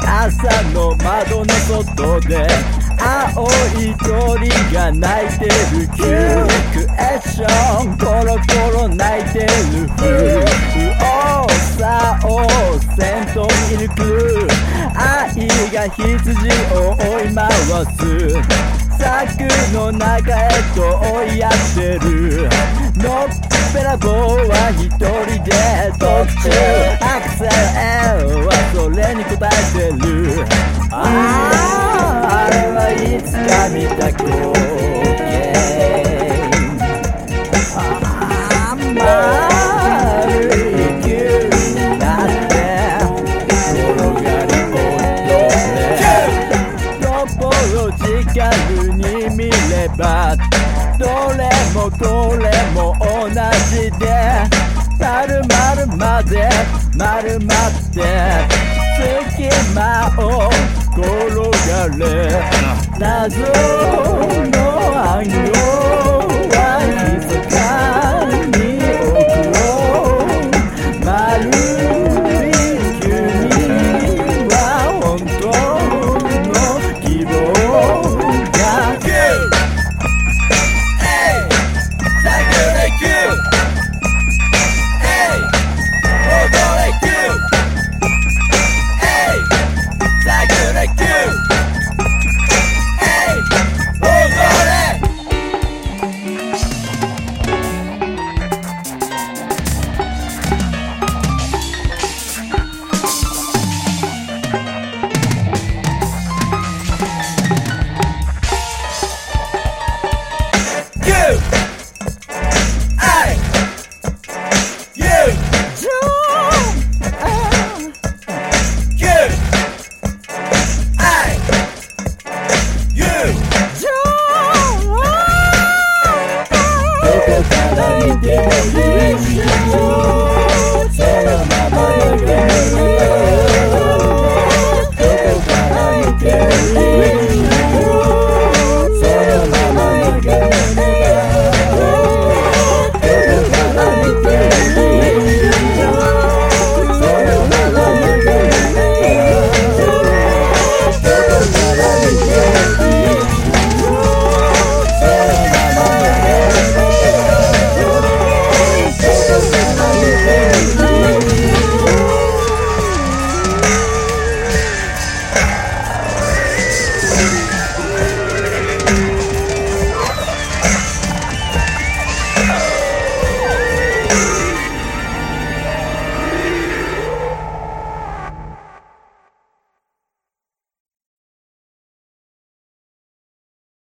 朝の窓の外で青い鳥が鳴いてるキュクエッションコロコロ泣いてる右往左往先頭に抜く愛が羊を追い回す柵の中へと追いやってるのっぺらぼうは一人で途中アクセルは答えてる。あああれはいつか見た光景ああ丸い。球になって転がり落とれトポロジカルに見ればどれもこれも同じで丸々まで丸まって隙間を転がれ。謎の暗号 Solo mamá no te